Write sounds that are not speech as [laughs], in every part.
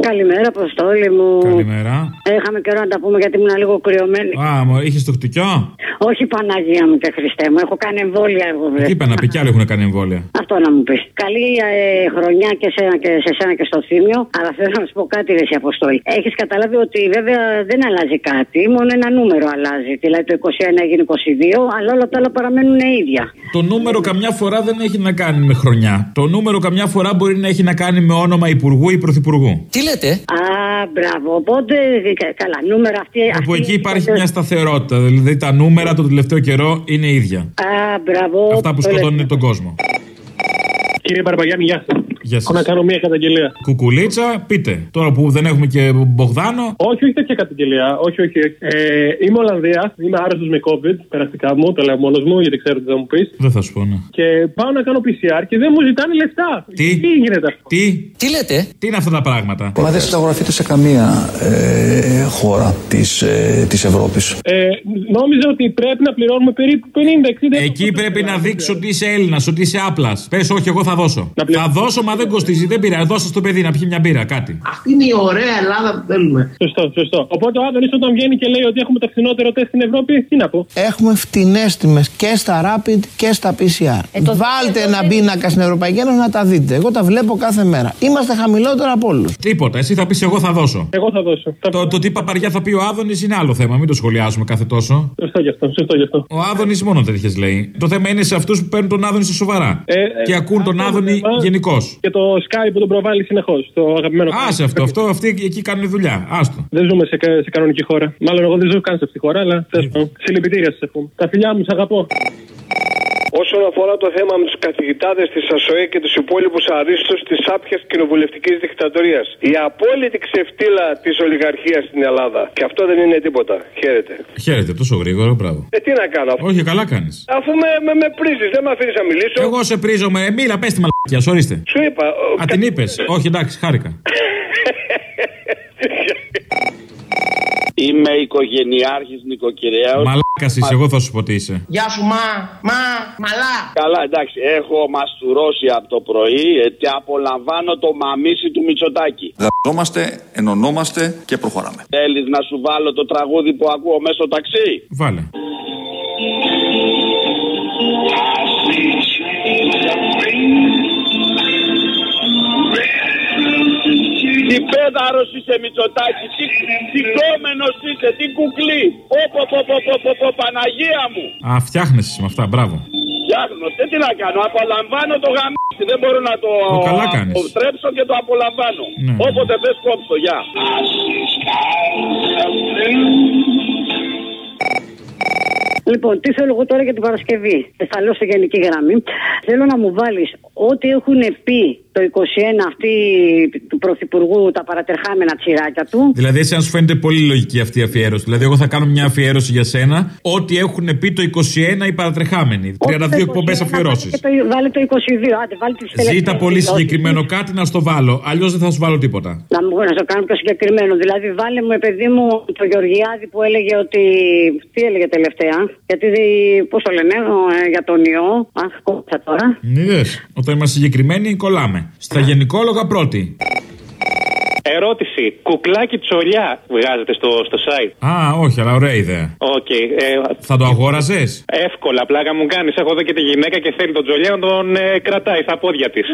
Καλημέρα, Αποστόλη μου. Καλημέρα. Είχαμε καιρό να τα πούμε γιατί ήμουν λίγο κρυωμένη. Α, μου είχες το χτυκιό; Όχι Παναγία μου και Χριστέ μου. Έχω κάνει εμβόλια εγώ. βρε. Εκεί είπα να πει κι άλλοι έχουν κάνει εμβόλια. Αυτό να μου πεις. Καλή ε, χρονιά και, σένα, και σε σένα και στο θύμιο. Αλλά θέλω να σου πω κάτι, Ρε εσύ, Αποστόλη. Έχεις καταλάβει ότι βέβαια δεν αλλάζει κάτι. Μόνο ένα νούμερο αλλάζει. Δηλαδή το 21 έγινε 22, αλλά όλα τα άλλα παραμένουν ίδια. Το νούμερο καμιά φορά δεν έχει να κάνει με χρονιά. Το νούμερο καμιά φορά μπορεί να έχει να κάνει με όνομα υπουργού ή πρωθυπουργού. Τι λέτε, Α, μπράβο. Οπότε, κα- καλά, νούμερα αυτή. Όπου αυτή- εκεί υπάρχει μια σταθερότητα. Δηλαδή τα νούμερα το τελευταίο καιρό είναι ίδια. Α, μπράβο. Αυτά που Το λέω. σκοτώνουν τον κόσμο. Κύριε Παρπαγιάννη, γεια σας. Γεια Έχω να σας. κάνω μια καταγγελία. Κουκουλίτσα, πείτε. Τώρα που δεν έχουμε και Μπογδάνο. Όχι, όχι τέτοια καταγγελία. Όχι, όχι. Ε, είμαι Ολλανδίας, είμαι άρρωστος με COVID, περαστικά μου, το λέω μόνος μου, γιατί ξέρω τι θα μου πεις. Δεν θα σου πω, ναι. Και πάω να κάνω PCR και δεν μου ζητάνε λεφτά. Τι; Τι γίνεται αυτό; Τι, τι λέτε; τι είναι αυτά τα πράγματα; Μα δεν συνταγογραφείται σε καμία ε, χώρα της, ε, της Ευρώπης. Ε, νόμιζα ότι πρέπει να πληρώνουμε περίπου 50-60 ευρώ. Εκεί πρέπει να δείξεις ότι είσαι Έλληνας, ότι είσαι άπλας. Πες, όχι, εγώ θα δώσω. Να πληρω- Θα δώσω, μα δεν κοστίζει, δεν πειράζει. Δώσε στο παιδί να πιει μια μπύρα, κάτι. Αυτή είναι η ωραία Ελλάδα που θέλουμε. Σωστό, σωστό. Οπότε ο Άδωνης όταν βγαίνει και λέει ότι έχουμε το φθηνότερο τεστ στην Ευρώπη, τι να πω; Έχουμε φτηνές τιμές και στα Rapid και στα PCR. το- Βάλτε ένα πίνακα στην Ευρωπαϊκή Ένωση να τα δείτε. Εγώ τα βλέπω κάθε μέρα. Είμαστε χαμηλότερα από όλους. Τίποτα, εσύ θα πεις, εγώ θα δώσω. Εγώ θα δώσω. Θα- Το, το τι παπαριά θα πει ο Άδωνης είναι άλλο θέμα, μην το σχολιάζουμε κάθε τόσο. Σωστό γι' αυτό, σωστό γι' αυτό. Ο Άδωνης μόνο τέτοιες λέει. Το θέμα είναι σε αυτούς που παίρνουν τον Άδωνη στα σοβαρά. Ε, ε, και ακούν τον αυτό Άδωνη είναι θέμα. γενικώς. Και το Sky που τον προβάλλει συνεχώς. Το αγαπημένο. Άσε αυτό, αυτό, αυτοί εκεί κάνουν δουλειά. Άστο. Δεν ζούμε σε, κα- σε κανονική χώρα. Μάλλον εγώ δεν ζω καν σε αυτή τη χώρα, αλλά τέλος πάντων. Συλληπιτήρια σας εύχομαι. Τα φιλιά μου, σ' αγαπώ. Όσον αφορά το θέμα με τους καθηγητάδες της ΑΣΟΕ και τους υπόλοιπους αρίστους της άπιας κοινοβουλευτικής δικτατορίας. Η απόλυτη ξεφτύλα της ολιγαρχίας στην Ελλάδα. Και αυτό δεν είναι τίποτα. Χαίρετε. Χαίρετε, τόσο γρήγορα, μπράβο. Ε, τι να κάνω αφού, Όχι, καλά κάνεις. αφού με, με, με πρίζεις, δεν με αφήνεις να μιλήσω. Εγώ σε πρίζω με. Μίλα, πες τη μαλακία, ορίστε. Σου είπα. ο- Α, την είπες. Όχι, εντάξει, χάρηκα. [laughs] Είμαι οικογενειάρχης νοικοκυρέως. Μαλάκας είσαι, εγώ θα σου πω τι είσαι. Γεια σου, μα, μα, μαλά. Καλά, εντάξει, έχω μαστουρώσει από το πρωί ε, και απολαμβάνω το μαμίσι του Μητσοτάκη. Δαζόμαστε, ενωνόμαστε και προχωράμε. Θέλεις να σου βάλω το τραγούδι που ακούω μέσα στο ταξί; Βάλε. Τι πέδαρος είσαι Μητσοτάκη, τι, τι κόμενος είσαι, τι κουκλί. Όπο, πω, πω, πω, πω, πω, Παναγία μου. Α, φτιάχνεσαι με αυτά, μπράβο. Φτιάχνω, δεν τι να κάνω, απολαμβάνω το γαμίσι, δεν μπορώ να το Ω, καλά κάνεις. αποτρέψω και το απολαμβάνω. Ναι. Όποτε θες κόψω, γεια. Λοιπόν, τι θέλω εγώ τώρα για την Παρασκευή; Θα λέω σε γενική γραμμή. Θέλω να μου βάλεις ό,τι έχουν πει το 21 αυτοί του Πρωθυπουργού τα παρατερχάμενα τσιράκια του. Δηλαδή, εσύ αν σου φαίνεται πολύ λογική αυτή η αφιέρωση. Δηλαδή, εγώ θα κάνω μια αφιέρωση για σένα. Ό,τι έχουν πει το 21 οι παρατρεχάμενοι. 32 εκπομπές αφιερώσεις. Και το, βάλε το 22. Άντε, βάλε τις Ζήτα τελευταίες πολύ δηλώσεις. συγκεκριμένο κάτι να στο βάλω. Αλλιώς δεν θα σου βάλω τίποτα. Να μου να το κάνω πιο συγκεκριμένο. Δηλαδή, βάλε μου, παιδί μου, το Γεωργιάδη που έλεγε ότι. Τι έλεγε τελευταία; Γιατί, πώς το λένε, ο, ε, για τον ιό. Αχ, κόμματα τώρα. Είδες, Όταν είμαστε συγκεκριμένοι, κολλάμε. Στα γενικόλογα πρώτη. Ερώτηση. Κουκλάκι τσολιά βγάζετε στο, στο site. Α, όχι, αλλά ωραία ιδέα. Οκ. ε, Θα το αγόραζες εύκολα, πλάκα μου κάνεις. Έχω εδώ και τη γυναίκα και θέλει τον τσολιά να τον ε, κρατάει στα πόδια της.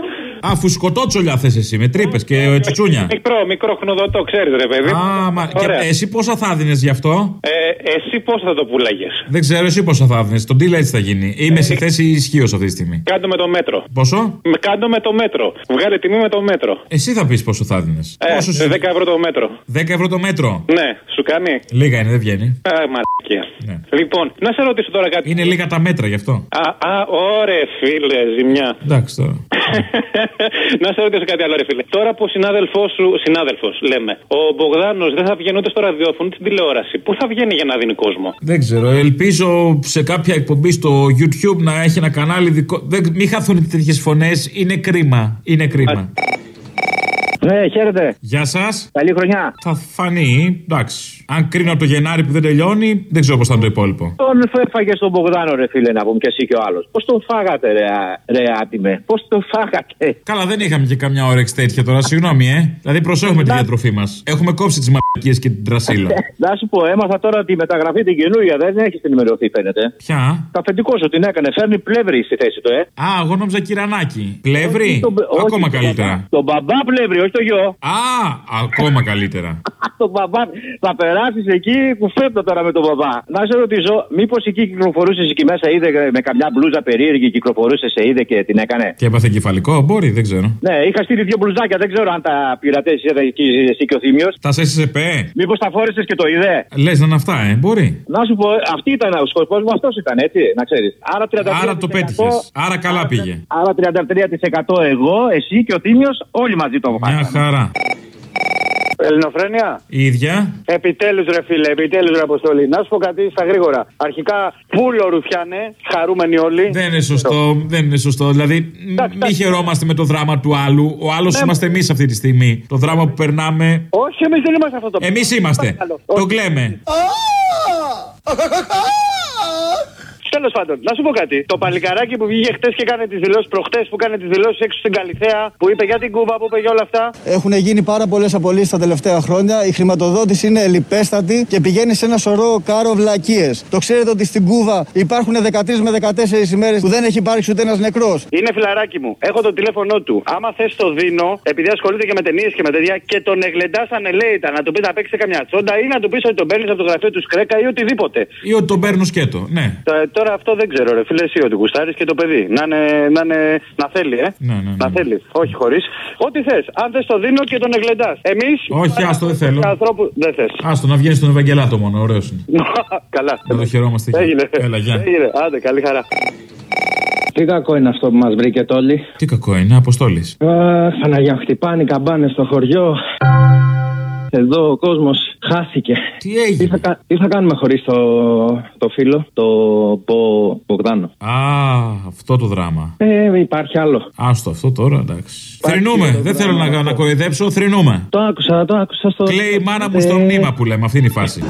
Α, φουσκωτό τσολιά θες εσύ, με τρύπες και ε, τσουτσούνια. Μικρό, μικρό χνουδωτό, ξέρεις ρε παιδί. Α, μα, και Ωραία. εσύ πόσα θα έδινες γι' αυτό; Ε, εσύ πώς θα το πουλάγες; Δεν ξέρω, εσύ πόσα θα δίνει. Τον deal έτσι θα γίνει. Είμαι σε θέση ισχύως αυτή τη στιγμή. Κάντο με το μέτρο. Πόσο; Με κάντο με το μέτρο. Βγάλε τιμή με το μέτρο. Εσύ θα πεις πόσο θα δίνει. Ε, Πόσο σου... 10 ευρώ το μέτρο. 10 ευρώ το μέτρο. Ναι, σου κάνει. Λίγα είναι, δεν βγαίνει. Α, μαλακία. Ναι. Λοιπόν, να σε ρωτήσω τώρα κάτι. Είναι λίγα τα μέτρα γι' αυτό. Α, α, ωραία, φίλε, ζημιά. Εντάξει τώρα. [laughs] να σε ρωτήσω κάτι άλλο, ρε φίλε. Τώρα που ο συνάδελφός σου, συνάδελφος, λέμε, ο Μπογδάνος δεν θα βγαίνει ούτε στο ραδιόφωνο ούτε στην τηλεόραση. Πού θα βγαίνει για να δίνει κόσμο; Δεν ξέρω. Ελπίζω σε κάποια εκπομπή στο YouTube να έχει ένα κανάλι δικό. Δεν... Μην χαθούν τέτοιες φωνές. Είναι κρίμα. Είναι κρίμα. Ναι, χαίρετε. Γεια σας. Καλή χρονιά. Θα φανεί. Εντάξει. Αν κρίνω από το Γενάρη που δεν τελειώνει, δεν ξέρω πώς θα είναι το υπόλοιπο. Τον έφαγε στον Μπογδάνο, ρε φίλε, να πούμε και εσύ και ο άλλος. Πώς τον φάγατε, ρε, ρε άτιμε. Πώς τον φάγατε; Καλά, δεν είχαμε και καμιά όρεξη τέτοια τώρα, συγγνώμη, ε. Δηλαδή προσέχουμε τη διατροφή μας. Έχουμε κόψει τις μαλακίες και την τρασίλα. [laughs] Να σου πω, έμαθα τώρα τη μεταγραφή την καινούργια δεν έχει ενημερωθεί, φαίνεται. Ποια; Τα αφεντικός σου την έκανε, φέρνει πλεύρη στη θέση του, ε. Α, εγώ νόμιζα κυρανάκι. Πλεύρη; Τον- όχι, Ακόμα τον καλύτερα. μπαμπά. Τον μπαμπά πλεύρη, όχι το γιο. Α, ακόμα καλύτερα. [laughs] τον μπαμπά. Θα περάσει εκεί που φεύγω τώρα με τον μπαμπά. Να σε ρωτήσω, μήπως εκεί κυκλοφορούσες εκεί μέσα, είδε με καμιά μπλούζα περίεργη, κυκλοφορούσες, σε είδε και την έκανε; Και έπαθε κεφαλικό, μπορεί, δεν ξέρω. Ναι, είχα στείλει δύο μπλουζάκια, δεν ξέρω αν τα πειρατές εκεί εσύ και ο Θήμιος. Τα ΣΕΣΕΠΕ. Μήπως τα φόρεσες και το είδε; Λες να είναι αυτά, ε, μπορεί. Να σου πω, αυτή ήταν ο σκοπό μου, αυτός ήταν έτσι, να ξέρεις. Άρα 33%. Άρα το πέτυχες. Άρα καλά πήγε. Άρα 33% εγώ, εσύ και ο Θήμιος, όλοι μαζί το Μια βγάλαμε. χαρά. Ελληνοφρένια. Η ίδια. Επιτέλους, ρε φίλε, επιτέλους, ρε Αποστολή. Να σου πω κάτι στα γρήγορα. Αρχικά, πούλο ρουφιάνε, χαρούμενοι όλοι. Δεν είναι σωστό, δεν είναι σωστό. Δηλαδή, μ- μη χαιρόμαστε με το δράμα του άλλου. Ο άλλος Ναι. είμαστε εμείς αυτή τη στιγμή. Το δράμα που περνάμε. Όχι, εμείς δεν είμαστε αυτό το Εμείς είμαστε. Το κλαίμε. Τέλος πάντων, να σου πω κάτι. Το παλικαράκι που βγήκε χτες και έκανε τις δηλώσεις προχτές, που έκανε τις δηλώσεις έξω στην Καλιθέα, που είπε για την Κούβα, που είπε για όλα αυτά. Έχουν γίνει πάρα πολλές απολύσεις τα τελευταία χρόνια. Η χρηματοδότηση είναι ελλειπέστατη και πηγαίνει σε ένα σωρό κάρο βλακίε. Το ξέρετε ότι στην Κούβα υπάρχουν 13 με 14 ημέρες που δεν έχει υπάρξει ούτε ένας νεκρός. Είναι φιλαράκι μου. Έχω το τηλέφωνό του. Άμα θες το δίνω, επειδή ασχολείται και με ταινίες και με τέτοια, και τον εγλεντά ανελέητα να του πεις να παίξει σε καμιά τσόντα ή να του πεις ότι τον παίρνεις από το γραφείο του Σκρέκα ή οτιδήποτε. Ή ότι τον παίρνω σκέτο. Ναι. Τα- Τώρα αυτό δεν ξέρω, ρε φίλε, εσύ ότι γουστάρεις και το παιδί. Να, είναι, να, είναι, να θέλει, ε. Ναι, ναι, Να θέλει. Όχι χωρίς. Ό,τι θες. Αν θες το δίνω και τον εγλεντά. Εμείς. Όχι, άστο, δεν θέλω. Ανθρώπου... Δεν θες. Άστο να βγαίνεις στον Ευαγγελάτο μόνο, ωραίος είναι. [laughs] Καλά. Να το χαιρόμαστε εκεί. Έγινε. Έλα, γεια. Έγινε. Άντε, καλή χαρά. Τι κακό είναι αυτό που μας βρήκε όλοι. Τι κακό είναι, Αποστόλης; Αχ, Παναγιά, χτυπάνε οι καμπάνε στο χωριό. Εδώ ο κόσμος χάθηκε. Τι έγινε; Τι θα, κα- τι θα κάνουμε χωρίς το, το φίλο, το Μπο, Μπογδάνο; Α, αυτό το δράμα. Ε, υπάρχει άλλο. Άστο αυτό τώρα, εντάξει. Θρυνούμε. Δεν θέλω να, να κοροϊδέψω, θρυνούμε. Το άκουσα, το άκουσα στο. Κλαίει η μάνα μου στο μνήμα που λέμε, αυτή είναι η φάση. η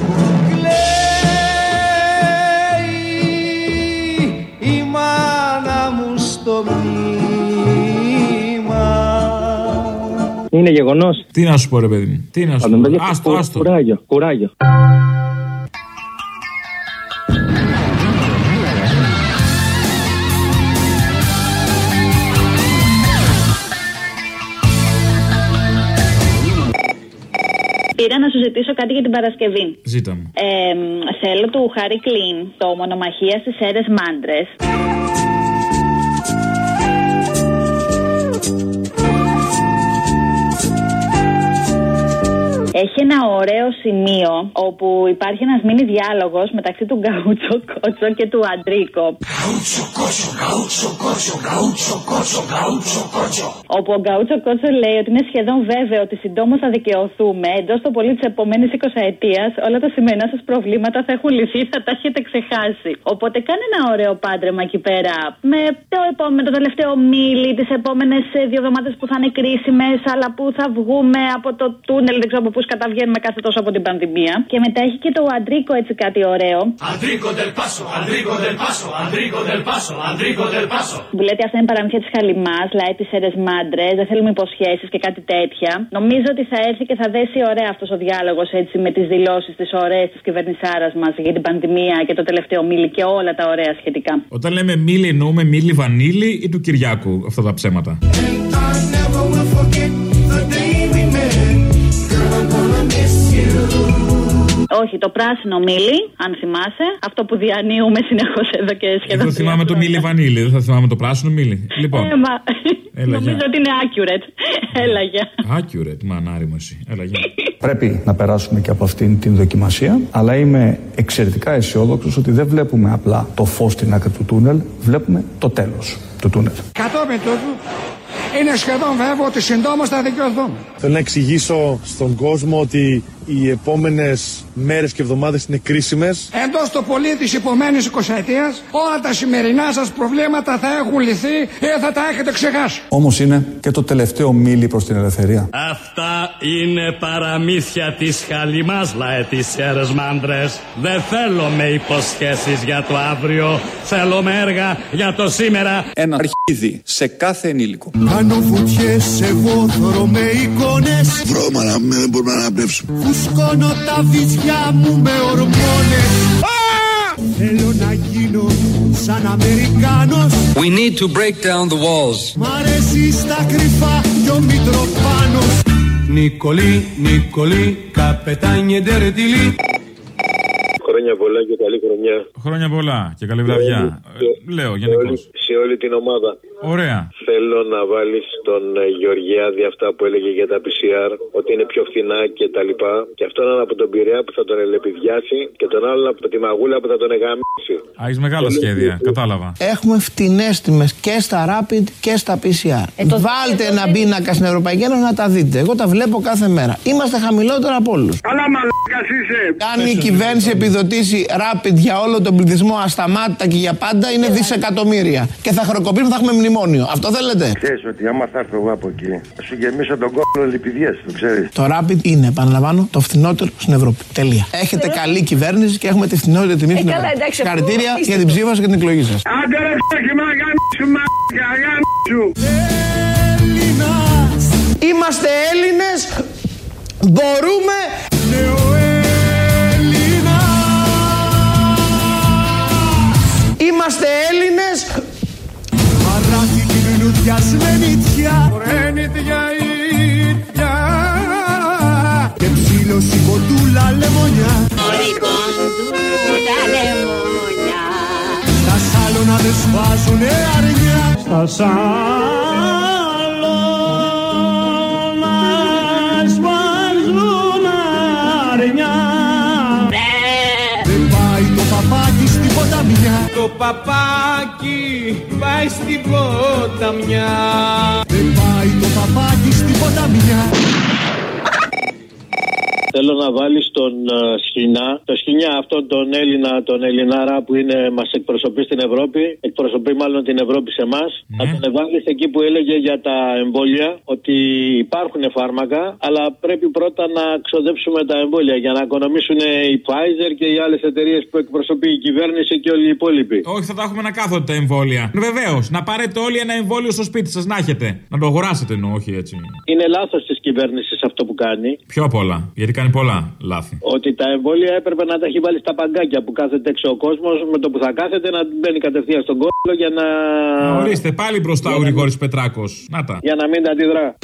Είναι γεγονός. Τι να σου πω, ρε παιδί μου. Τι να σου πω. Άστο, άστο. Κουράγιο, κουράγιο. Πήρα να σου ζητήσω κάτι για την Παρασκευή. Ζήτα μου. Ε, θέλω του Χάρη Κλίν το μονομαχίας στι αίρε μάντρες. Έχει ένα ωραίο σημείο όπου υπάρχει ένας μήνυ διάλογος μεταξύ του Γκαούτσο Κότσο και του Αντρίκο. Όπου ο Γκαούτσο Κότσο λέει ότι είναι σχεδόν βέβαιο ότι συντόμως θα δικαιωθούμε εντός το πολύ της επόμενης 20 ετία. Όλα τα σημερινά σας προβλήματα θα έχουν λυθεί, θα τα έχετε ξεχάσει. Οπότε κάνε ένα ωραίο πάντρεμα εκεί πέρα με το, επόμενο, το τελευταίο μίλι, τις επόμενες δύο εβδομάδες που θα είναι κρίσιμες, αλλά που θα βγούμε από το τούνελ, δεν ξέρω από πού καταβγαίνουμε κάθε τόσο από την πανδημία. Και μετά έχει και το Αντρίκο έτσι κάτι ωραίο. Αντρίκο del Paso, Αντρίκο del Paso, Αντρίκο del Paso, Αντρίκο del Paso. Που λέτε αυτά είναι παραμύθια της Χαλιμάς, λαέ τη αίρε μάντρες, δεν θέλουμε υποσχέσεις και κάτι τέτοια. Νομίζω ότι θα έρθει και θα δέσει ωραία αυτός ο διάλογος έτσι με τις δηλώσεις τη ωραίες της κυβερνησάρας μας για την πανδημία και το τελευταίο μίλη και όλα τα ωραία σχετικά. Όταν λέμε μίλη, εννοούμε μίλη βανίλη ή του Κυριάκου αυτά τα ψέματα; Όχι, το πράσινο μίλι, αν θυμάσαι, αυτό που διανύουμε συνεχώς εδώ και σχεδόν. Εγώ θυμάμαι το μίλη βανίλη, δεν θα θυμάμαι το πράσινο μίλη. Λοιπόν, Ε, μα... Έλα, Νομίζω γεια. ότι είναι accurate. Έλα, γεια. accurate, μανάρι μου εσύ. Έλα, γεια. Πρέπει να περάσουμε και από αυτήν την δοκιμασία, αλλά είμαι εξαιρετικά αισιόδοξος ότι δεν βλέπουμε απλά το φως στην άκρη του τούνελ, βλέπουμε το τέλος του τούνελ. Κατόπιν τούτου είναι σχεδόν βέβαιο ότι συντόμως θα δικαιωθούμε. Θέλω να εξηγήσω στον κόσμο ότι οι επόμενες μέρες και εβδομάδες είναι κρίσιμες. Εντός το πολύ της επόμενης 20 ετίας όλα τα σημερινά σας προβλήματα θα έχουν λυθεί ή θα τα έχετε ξεχάσει. Όμως είναι και το τελευταίο μίλι προς την ελευθερία. Αυτά είναι παραμύθια της χαλιμάς λαετησέρες μάντρες. Δεν θέλω με υποσχέσεις για το αύριο. Θέλω με έργα για το σήμερα. Ένα αρχίδι σε κάθε ενήλικο. Κάνω βουτιές εγώ θωρώ με εικόνες Βρώμαρα με δεν μπορούμε να αναπνεύσουμε Φουσκώνω τα βυζιά μου με ορμόνες Θέλω να γίνω σαν Αμερικάνος We need to break down the walls. Μ' αρέσει στα κρυφά κι ο Μητροπάνος Νικολή, Νικολή, καπετάνιε ντερετιλή. Χρόνια πολλά και καλή χρονιά. Χρόνια πολλά και καλή βραδιά. Ε, λέω γενικώς. Σε όλη την ομάδα. Ωραία. Θέλω να βάλεις τον ε, Γεωργιάδη αυτά που έλεγε για τα PCR, ότι είναι πιο φθηνά και τα λοιπά. Και αυτόν από τον Πειραιά που θα τον ελεπιδιάσει και τον άλλον από τη Μαγούλα που θα τον εγαμίσει. Α, έχεις μεγάλα σχέδια, κατάλαβα. Έχουμε φτηνέ τιμές και στα Rapid και στα PCR. Βάλτε ένα πίνακα στην Ευρωπαϊκή Ένωση να τα δείτε. Εγώ τα βλέπω κάθε μέρα. Είμαστε χαμηλότερα από όλους. Αλλά μαλάκας είσαι. Αν η κυβέρνηση επιδοτήσει Rapid για όλο τον πληθυσμό ασταμάτητα και για πάντα είναι δισεκατομμύρια. Και θα χρεοκοπήσουμε, θα έχουμε μνημόνιο. Αυτό θέλετε; Ξέρεις ότι άμα θα έρθω εγώ από εκεί, θα σου γεμίσω τον κόλλο λιπηδιές, το ξέρεις. Το Rapid είναι, επαναλαμβάνω, το φθηνότερο στην Ευρώπη. Τελεία. Έχετε καλή κυβέρνηση και έχουμε τη φθηνότερη τιμή στην καλά, Ευρώπη. εντάξει, αφού Συγχαρητήρια είστε- για την ψήφα σας και την εκλογή σας. Άντε ρε ψάχη μα γάμισου μαλάκα γάμισου. Είμαστε Έλληνες, μπορούμε την λουδιασμένη τιά Ρένιτια ίδια. Και ψήλωση κοντούλα λεμονιά. Τα σάλωνα δεν σβάζουνε αρνιά Στα σάλωνα Το παπάκι πάει στην ποταμιά. Δεν πάει το παπάκι στην ποταμιά Θέλω να βάλει τον ε, Σχοινά, το Σχοινιά αυτόν τον Έλληνα, τον Ελληνάρα που είναι, μας εκπροσωπεί στην Ευρώπη, εκπροσωπεί μάλλον την Ευρώπη σε εμάς. Να τον βάλεις εκεί που έλεγε για τα εμβόλια ότι υπάρχουν φάρμακα, αλλά πρέπει πρώτα να ξοδέψουμε τα εμβόλια για να οικονομήσουν η Pfizer και οι άλλες εταιρείες που εκπροσωπεί η κυβέρνηση και όλοι οι υπόλοιποι. Όχι, θα τα έχουμε να κάθονται τα εμβόλια. Βεβαίως, να πάρετε όλοι ένα εμβόλιο στο σπίτι σας, να έχετε. Να το αγοράσετε εννοώ, όχι έτσι. Είναι λάθος της κυβέρνησης αυτό που κάνει. Πιο απ' όλα. Γιατί κάνει πολλά λάθη. Ότι τα εμβόλια έπρεπε να τα έχει βάλει στα παγκάκια που κάθεται έξω ο κόσμος με το που θα κάθεται να μπαίνει κατευθείαν στον κόλλο για να. Ορίστε, πάλι μπροστά ο Γρηγόρης Πετράκος. Να τα. για να μην αντιδρά.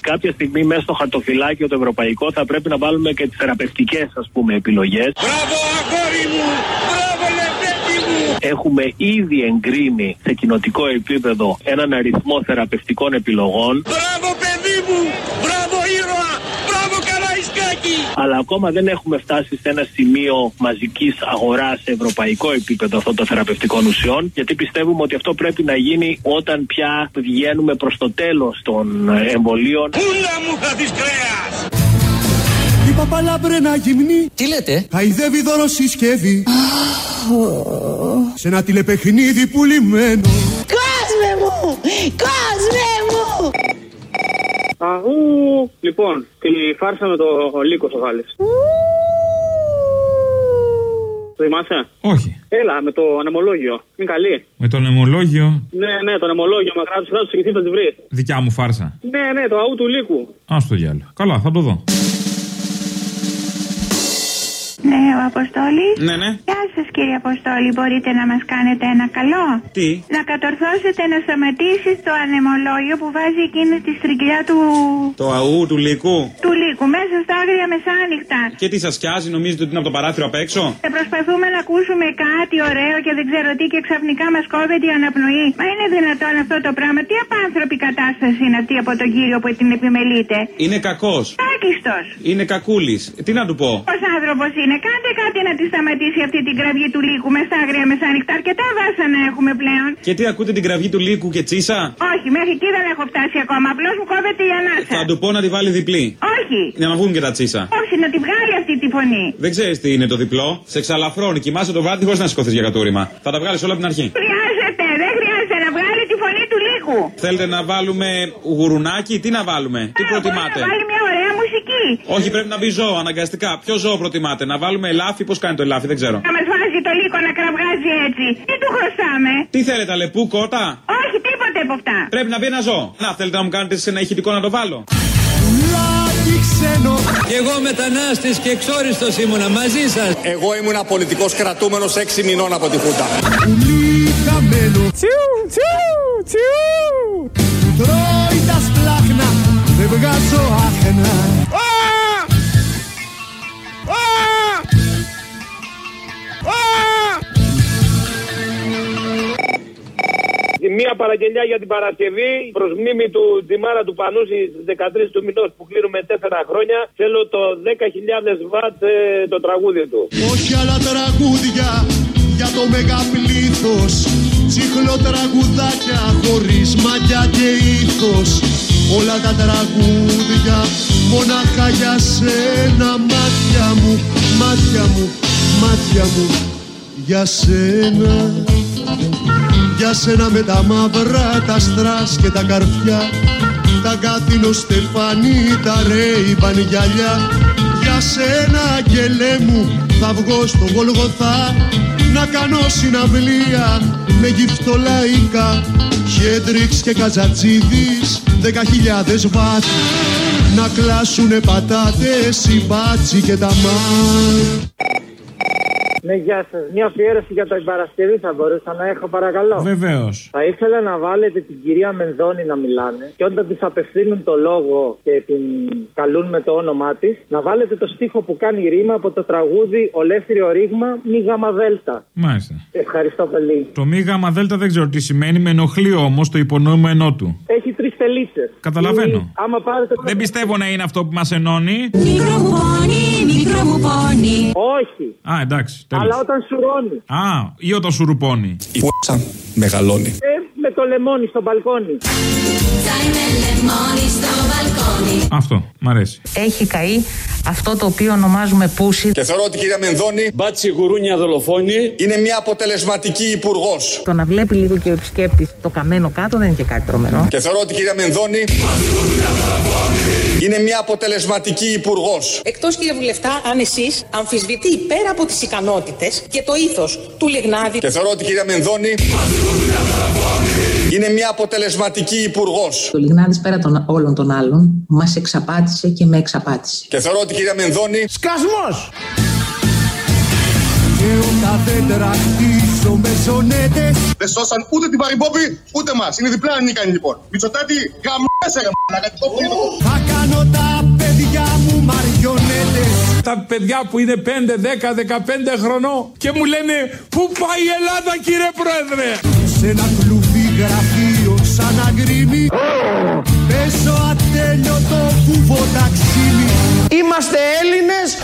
Κάποια στιγμή μέσα στο χαρτοφυλάκιο το ευρωπαϊκό θα πρέπει να βάλουμε και τις θεραπευτικές ας πούμε επιλογές. Μπράβο αγόρι μου. Μπράβο λεπέτη μου. Έχουμε ήδη εγκρίνει σε κοινοτικό επίπεδο έναν αριθμό θεραπευτικών επιλογών. Μπράβο παιδί μου. Μπράβο ήρωα. Μπράβο Καραϊσκάκη. Αλλά ακόμα δεν έχουμε φτάσει σε ένα σημείο μαζικής αγοράς σε ευρωπαϊκό επίπεδο αυτών των θεραπευτικών ουσιών. Γιατί πιστεύουμε ότι αυτό πρέπει να γίνει όταν πια βγαίνουμε προς το τέλος των ε, εμβολίων. Πούλα μου θα δεις κρέας. Η παπαλαμπρένα γυμνή Τι λέτε; Χαϊδεύει δώρο συσκευή Σε ένα τηλεπαιχνίδι πουλημένο Κόσμε μου! Κόσμε μου! Αγού, λοιπόν, τη φάρσα με το λύκο στο βάλει. Το θυμάσαι; Όχι. Έλα, με το ανεμολόγιο. Είναι καλή. Με το νεμολόγιο, Ναι, ναι, το ανεμολόγιο. Με κράτος κράτος και θα τη βρεις. δικιά μου φάρσα. Ναι, ναι, το αού του λύκου. Α το διάλογο. Καλά, θα το δω. Ναι, ο Αποστόλης. Ναι, ναι. Γεια σας, κύριε Αποστόλη. Μπορείτε να μας κάνετε ένα καλό; Τι; Να κατορθώσετε να σταματήσεις το ανεμολόγιο που βάζει εκείνη τη στριγκλιά του. Το αού του λύκου. του λύκου μέσα στα άγρια μεσάνυχτα. Και τι σας σκιάζει, νομίζετε ότι είναι από το παράθυρο απ' έξω; Και προσπαθούμε να ακούσουμε κάτι ωραίο και δεν ξέρω τι και ξαφνικά μας κόβεται η αναπνοή. Μα είναι δυνατόν αυτό το πράγμα; Τι απάνθρωπη κατάσταση είναι αυτή από τον κύριο που την επιμελείται. Είναι κακός. Άκιστο. Είναι κακούλης. Τι να του πω; Πώς άνθρωπος είναι, κάντε κάτι να τη σταματήσει αυτή την κραυγή του λύκου μες στα άγρια μεσάνυχτα. Αρκετά βάσανα έχουμε πλέον. Και τι ακούτε την κραυγή του λύκου και τσίσα; Όχι, μέχρι εκεί δεν έχω φτάσει ακόμα. Απλώς μου κόβεται η ανάσα. Θα του πω να τη βάλει διπλή. Όχι, Όχι. Για να βγουν και τα τσίσα. Όχι, να τη βγάλει αυτή τη φωνή. Δεν ξέρεις τι είναι το διπλό. Σε εξαλαφρώνει. Κοιμάσαι το βράδυ χωρίς να σηκωθείς για κατούριμα. Θα τα βγάλεις όλα από την αρχή. Χρειάζεται, δεν χρειάζεται να βγάλει τη φωνή του λύκου. Θέλετε να βάλουμε γουρουνάκι, τι να βάλουμε, τι προτιμάτε. Να βάλει μια ωραία μουσική. Όχι, πρέπει να μπει ζώο αναγκαστικά. Ποιο ζώο προτιμάτε, να βάλουμε ελάφι, πώς κάνει το ελάφι, δεν ξέρω. Να μας βάζει το λύκο να κραυγάζει έτσι. Τι του χρωστάμε. Τι θέλετε, αλεπού, κότα. Όχι, τίποτε από αυτά. Πρέπει να μπει ένα ζώο. Να, θέλετε να μου κάνετε σε ένα ηχητικό να το βάλω; Κι εγώ μετανάστης και εξόριστος ήμουνα μαζί σας. Εγώ ήμουν πολιτικός κρατούμενος 6 μηνών από τη Χούτα. Χαμένο Τσιου, τσιου, τσιου Τρώει τα σπλάχνα Δεν βγάζω άχνα Μία παραγγελιά για την Παρασκευή προς μνήμη του Τζιμάρα του Πανούση στις 13 του μηνός που κλείνουμε 4 χρόνια. Θέλω το 10.000 βατ ε, το τραγούδι του. Όχι άλλα τραγούδια για το μεγαπλήθος Τσίχλο τραγουδάκια χωρίς μαγιά και ήθος Όλα τα τραγούδια μονάχα για σένα Μάτια μου, μάτια μου, μάτια μου. Για σένα Για σένα με τα μαύρα, τα στρας και τα καρφιά. Τα κάθινο στεφάνι, τα ρέιμπαν γυαλιά Για σένα αγγελέ μου θα βγω στο Γολγοθά. Να κάνω συναυλία με γυφτολαϊκά Χέντριξ και Καζατζίδης δέκα χιλιάδες βάτ να κλάσουνε πατάτες οι μπάτσι και τα μάτ Ναι, γεια σας. Μια αφιέρωση για την Παρασκευή θα μπορούσα να έχω, παρακαλώ. Βεβαίως. Θα ήθελα να βάλετε την κυρία Μενδώνη να μιλάνε και όταν της απευθύνουν το λόγο και την καλούν με το όνομά της, να βάλετε το στίχο που κάνει ρήμα από το τραγούδι Ολέθριο Ρήγμα Μη Γάμα Δέλτα. Μάλιστα. Ευχαριστώ πολύ. Το μη γάμα δέλτα δεν ξέρω τι σημαίνει, με ενοχλεί όμως το υπονοούμενό του. Έχει τρεις τελίτσες. Καταλαβαίνω. Άμα πάρετε. Δεν πιστεύω να είναι αυτό που μας ενώνει. Μικρό μου πόνι, μικρό μου πόνι. Όχι. Α, εντάξει. Τέλος. Αλλά όταν σουρώνεις. Α, ή όταν σου ρουπώνει. Η π***α μεγαλώνει. Ε, με το λεμόνι στο μπαλκόνι. Τσάι με λεμόνι στο μπαλκόνι. Αυτό, μ' αρέσει. Έχει καεί αυτό το οποίο ονομάζουμε πούσι. Και θεωρώ ότι η κυρία Μενδώνη Μπάτσι γουρούνια δολοφόνη. είναι μια αποτελεσματική υπουργός. Το να βλέπει λίγο και ο επισκέπτης το καμένο κάτω δεν είναι και κάτι τρομερό. Και θεωρώ ότι η κυρία Μενδώνη είναι μια αποτελεσματική υπουργός. Εκτός κύριε Βουλευτά, αν εσείς αμφισβητεί πέρα από τις ικανότητες και το ήθος του Λιγνάδη. Και θεωρώ ότι η κυρία Μενδώνη είναι μια αποτελεσματική υπουργός. Το Λιγνάδης πέρα των όλων των άλλων μας εξαπάτησε και με εξαπάτησε. Και θεωρώ ότι η κυρία Μενδώνη Σκασμός Και όταν δεν τραχτήσω με ζωνέτες Δεν σώσαν ούτε την Παρυμπόπη ούτε μας. Είναι διπλά ανίκανοι λοιπόν. Μητσοτάτη γαμμέσαι ρε μαλάκα. Το φίλο. Θα κάνω τα παιδιά μου μαριονέτες Τα παιδιά που είναι 5, 10, 15 χρονών και μου λένε Πού πάει η Ελλάδα κύριε Πρόεδρε; Σε ένα κλουβί γραφείο σαν αγκρίμι Πέσω ατέλειωτο βουβό ταξίμι Είμαστε Έλληνες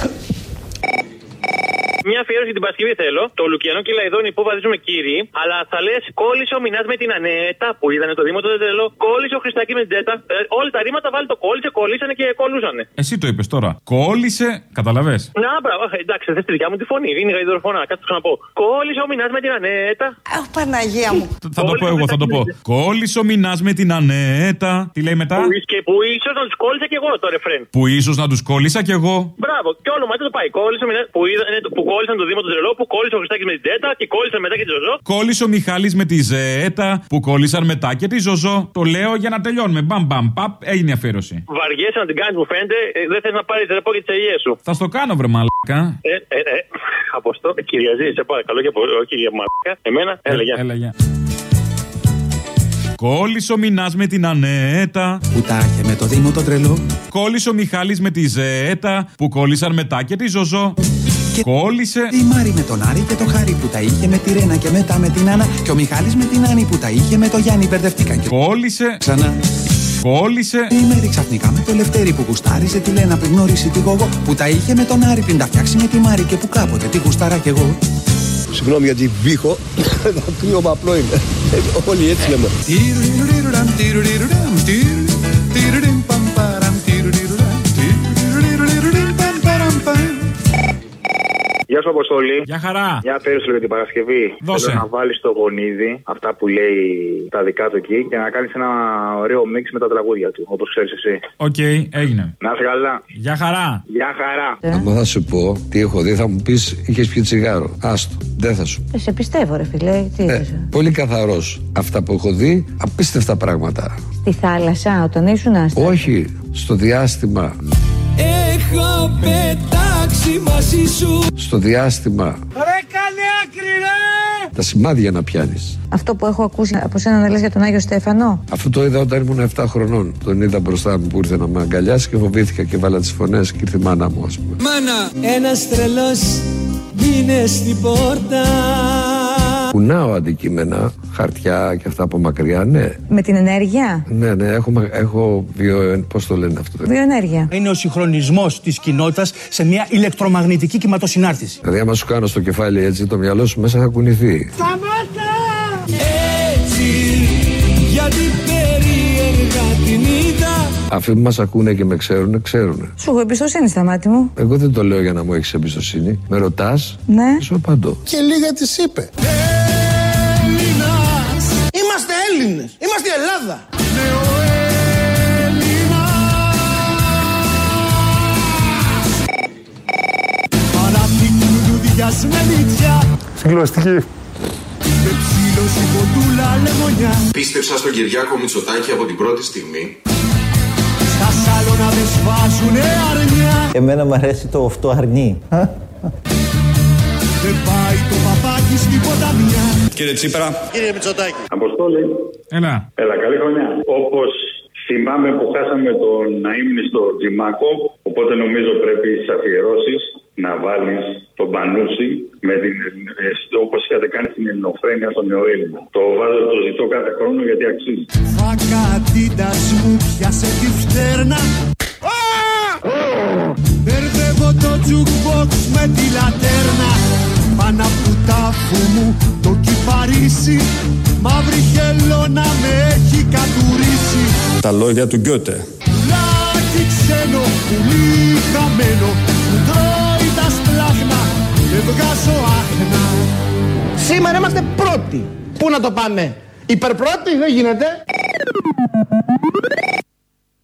Μια αφιέρωση την Παρασκευή θέλω. Το Λουκιανό και Λαϊδόνι που βαδίζουμε κύριοι. Αλλά θα λες κόλλησε ο Μινάς με την Ανέτα που είδανε το Δήμο το τρελό. Κόλλησε ο Χριστάκη με την Τζέτα. Ε, όλα τα ρήματα βάλει το κόλλησε, κολλήσανε και κολλούσανε. Εσύ το είπες τώρα. Κόλλησε, καταλαβέ. Να, μπράβο, ε, εντάξει, θες τη δικιά μου τη φωνή. Είναι η γαϊδορφωνά, κάτι το ξαναπώ. Κόλλησε ο Μινάς με την Ανέτα. Αχ, Παναγία μου. Θα το πω εγώ, θα το πω. Κόλλησε ο Μινάς με την Ανέτα. Τι λέει μετά; Που, και που ίσω να τους κόλλησα κι εγώ το ρεφρέν. Που ίσως να τους κόλλησα κι εγώ. Μπράβο, και όλο μαζί το πάει. Κόλλησε ο Μινάς, που, είδανε, που κόλλησαν το Δήμο του Τρελό, που κόλλησε ο Χριστάκης με την Τζέτα και κόλλησαν μετά και τη Ζωζό. Κόλλησε ο Μιχάλης με τη Ζέτα που κόλλησαν μετά και τη Ζωζό. Το λέω για να τελειώνουμε. Μπαμ, μπαμ, παπ, έγινε η αφιέρωση. Βαριέσαι να την κάνεις, μου φαίνεται. Ε, δεν θες να πάρεις ρεπό για τις αγίε σου. Θα στο κάνω, βρε μαλάκα. Ε, ε, ε, αποστό, ε, κυριαζή, σε παρακαλώ, για, πο- όχι για μαλάκα. Εμένα, έλα, γεια. Έλα, γεια. Κόλλησε ο Μινάς με την Ανέτα. Που τα είχε με το Δήμο τον τρελό. Κόλλησε ο Μιχάλης με τη Ζέτα που κόλλησαν μετά και τη Ζωζό. Κόλλησε. Η Μάρη με τον Άρη και το Χάρη που τα είχε με τη Ρένα και μετά με την Άννα. Και ο Μιχάλης με την Άννη που τα είχε με το Γιάννη. Μπερδευτήκαν και Κόλλησε. ξανά. Κόλλησε. Η Μέρη ξαφνικά με το Λευτέρη που γουστάριζε τη Λένα πριν γνωρίσει τη Γογό. Που τα είχε με τον Άρη πριν τα φτιάξει με τη Μάρη και που κάποτε τη γουστάρα κι εγώ. Συγγνώμη για τον βήχα, το κρύωμα απλό είναι. Ε, Όλοι έτσι λέμε. Αποστολή. Για χαρά. Μια αφιέρωση για την Παρασκευή. Δώσε. Θέλω να βάλεις τον Γονίδη αυτά που λέει τα δικά του εκεί και να κάνεις ένα ωραίο mix με τα τραγούδια του, όπως ξέρεις εσύ. Οκ, έγινε. Να είσαι καλά. Για χαρά. Γεια χαρά. Αν θα σου πω τι έχω δει, θα μου πεις είχες πιει τσιγάρο. Άστο, δεν θα σου. Ε, σε πιστεύω, ρε φιλέ. Τι Ε, είπες; πολύ καθαρός. Αυτά που έχω δει, απίστευτα πράγματα. Στη θάλασσα, όταν ήσουν άστα. Όχι, στο διάστημα. Έχω πετάξει μαζί σου Στο διάστημα. Ρε κάνε άκρη ρε Τα σημάδια να πιάνεις. Αυτό που έχω ακούσει από σένα να λες για τον Άγιο Στέφανο; Αυτό το είδα όταν ήμουν 7 χρονών. Τον είδα μπροστά μου που ήρθε να με αγκαλιάσει και φοβήθηκα και βάλα τις φωνές και ήρθε η μάνα μου, ας πούμε. Μάνα Ένας τρελός είναι στην πόρτα Κουνάω αντικείμενα, χαρτιά και αυτά από μακριά, ναι. Με την ενέργεια; Ναι, ναι, έχω, μα- έχω βιο... Πώς το λένε αυτό. Βιοενέργεια. Είναι ο συγχρονισμός της κοινότητας σε μια ηλεκτρομαγνητική κυματοσυνάρτηση. Δηλαδή, άμα σου κάνω στο κεφάλι έτσι, το μυαλό σου μέσα θα κουνηθεί. Σταμάτα Έτσι Γιατί περίεργα την είδα Αυτοί που μας ακούνε και με ξέρουν, ξέρουν. Σου έχω εμπιστοσύνη στα μάτια μου. Εγώ δεν το λέω για να μου έχεις εμπιστοσύνη. Με ρωτάς, Ναι. σου απαντώ. Και λίγα της είπε. Έλληνας Είμαστε Έλληνες. Είμαστε η Ελλάδα. Παράθη λουλουδιασμένη τιά Συγκλωστική. Με ψήλωση κοντούλα λεμονιά Πίστεψα στον Κυριάκο Μητσοτάκη από την πρώτη στιγμή. Στα σάλωνα δεν σβάζουνε αρνιά Εμένα μου αρέσει το αυτό αρνί. Δεν πάει το παπάκι στην ποταμιά Κύριε Τσίπρα. Κύριε Μητσοτάκη. Αποστόλη. Έλα. Έλα, καλή χρονιά. Όπως θυμάμαι που χάσαμε τον Ναΐμνη στο Τζιμάκο, οπότε νομίζω πρέπει στις αφιερώσεις να βάλεις τον Πανούση με την, ε, όπως είχατε κάνει στην ελληνοφρένεια των νεοέλληνα. Το βάζω, το ζητώ κάθε χρόνο γιατί αξίζει. Φακατίτας μου πιάσε τη φτέρνα Μπερδεύω το jukebox με τη λατέρνα Πάνω από του τάφου μου το κυπαρίσι Μαύρη χελώνα με έχει κατουρίσει Τα λόγια του Γκιότε. Πουλάκι ξένο, πουλί χαμένο Μου τρώει τα σπλάχνα και βγάζω άχνα Σήμερα είμαστε πρώτοι. Πού να το πάμε; Υπερπρώτη δεν γίνεται.